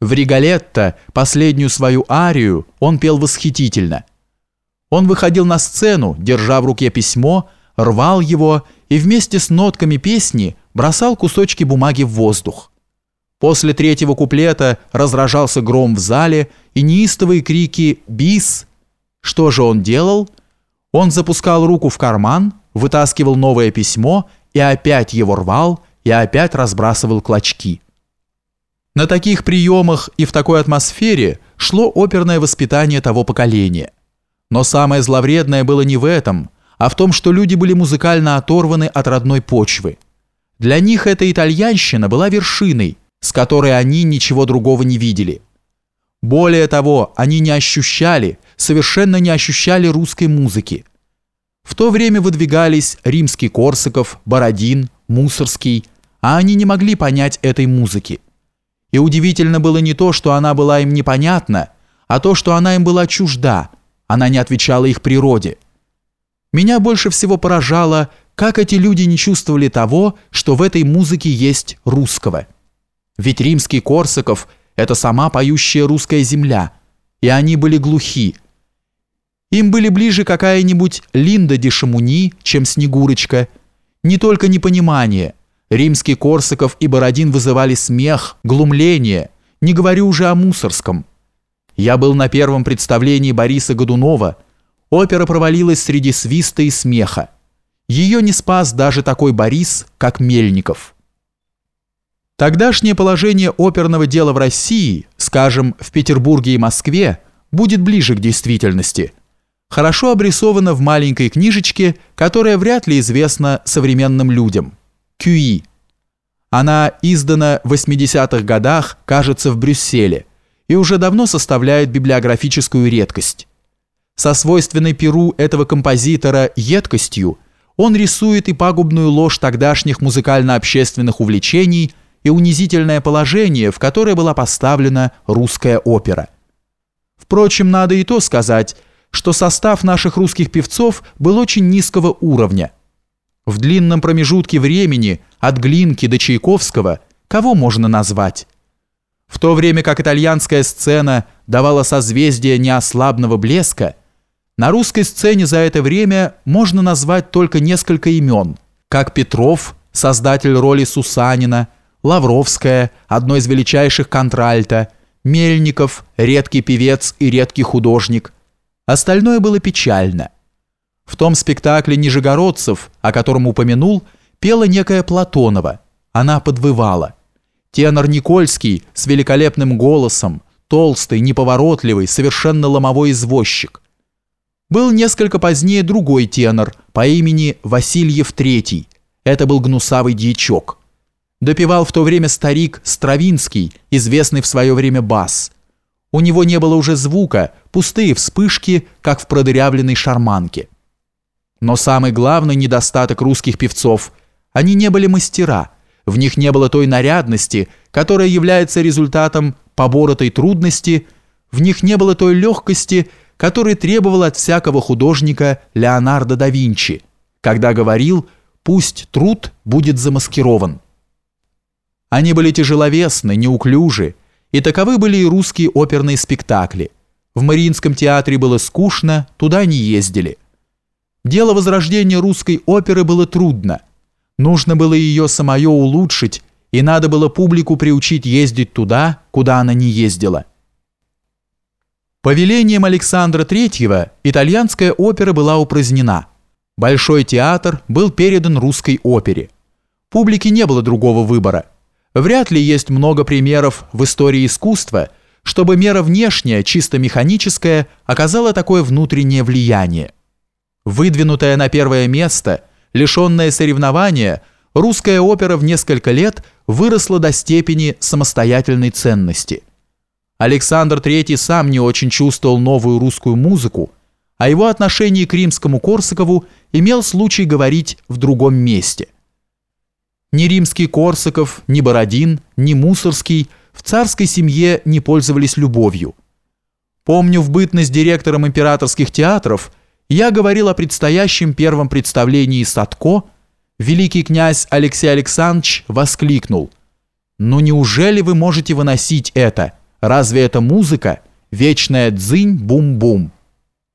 В Риголетто последнюю свою арию он пел восхитительно. Он выходил на сцену, держа в руке письмо, рвал его и вместе с нотками песни бросал кусочки бумаги в воздух. После третьего куплета разражался гром в зале и неистовые крики «Бис!». Что же он делал? Он запускал руку в карман, вытаскивал новое письмо и опять его рвал, и опять разбрасывал клочки. На таких приемах и в такой атмосфере шло оперное воспитание того поколения. Но самое зловредное было не в этом, а в том, что люди были музыкально оторваны от родной почвы. Для них эта итальянщина была вершиной, с которой они ничего другого не видели. Более того, они не ощущали, совершенно не ощущали русской музыки. В то время выдвигались римский Корсаков, Бородин, Мусорский, а они не могли понять этой музыки. И удивительно было не то, что она была им непонятна, а то, что она им была чужда, она не отвечала их природе. Меня больше всего поражало, как эти люди не чувствовали того, что в этой музыке есть русского. Ведь римский Корсаков – это сама поющая русская земля, и они были глухи. Им были ближе какая-нибудь Линда де Шамуни, чем Снегурочка. Не только непонимание – Римский Корсаков и Бородин вызывали смех, глумление, не говорю уже о Мусорском. Я был на первом представлении Бориса Годунова. Опера провалилась среди свиста и смеха. Ее не спас даже такой Борис, как Мельников. Тогдашнее положение оперного дела в России, скажем, в Петербурге и Москве, будет ближе к действительности. Хорошо обрисовано в маленькой книжечке, которая вряд ли известна современным людям. Кюи. Она издана в 80-х годах, кажется, в Брюсселе, и уже давно составляет библиографическую редкость. Со свойственной перу этого композитора едкостью он рисует и пагубную ложь тогдашних музыкально-общественных увлечений и унизительное положение, в которое была поставлена русская опера. Впрочем, надо и то сказать, что состав наших русских певцов был очень низкого уровня – в длинном промежутке времени от Глинки до Чайковского кого можно назвать? В то время как итальянская сцена давала созвездие неослабного блеска, на русской сцене за это время можно назвать только несколько имен, как Петров, создатель роли Сусанина, Лавровская, одно из величайших контральта, Мельников, редкий певец и редкий художник. Остальное было печально – в том спектакле «Нижегородцев», о котором упомянул, пела некая Платонова. Она подвывала. Тенор Никольский с великолепным голосом, толстый, неповоротливый, совершенно ломовой извозчик. Был несколько позднее другой тенор по имени Васильев III. Это был гнусавый дьячок. Допевал в то время старик Стравинский, известный в свое время бас. У него не было уже звука, пустые вспышки, как в продырявленной шарманке. Но самый главный недостаток русских певцов – они не были мастера, в них не было той нарядности, которая является результатом поборотой трудности, в них не было той легкости, которой требовал от всякого художника Леонардо да Винчи, когда говорил «пусть труд будет замаскирован». Они были тяжеловесны, неуклюжи, и таковы были и русские оперные спектакли. В Мариинском театре было скучно, туда не ездили – Дело возрождения русской оперы было трудно. Нужно было ее самое улучшить, и надо было публику приучить ездить туда, куда она не ездила. Повелением Александра III итальянская опера была упразднена. Большой театр был передан русской опере. Публике не было другого выбора. Вряд ли есть много примеров в истории искусства, чтобы мера внешняя, чисто механическая, оказала такое внутреннее влияние. Выдвинутая на первое место, лишенная соревнования, русская опера в несколько лет выросла до степени самостоятельной ценности. Александр III сам не очень чувствовал новую русскую музыку, а его отношение к римскому Корсакову имел случай говорить в другом месте. Ни римский Корсаков, ни Бородин, ни Мусорский в царской семье не пользовались любовью. Помню в бытность директором императорских театров – я говорил о предстоящем первом представлении Садко, великий князь Алексей Александрович воскликнул. «Ну неужели вы можете выносить это? Разве это музыка? Вечная дзынь-бум-бум.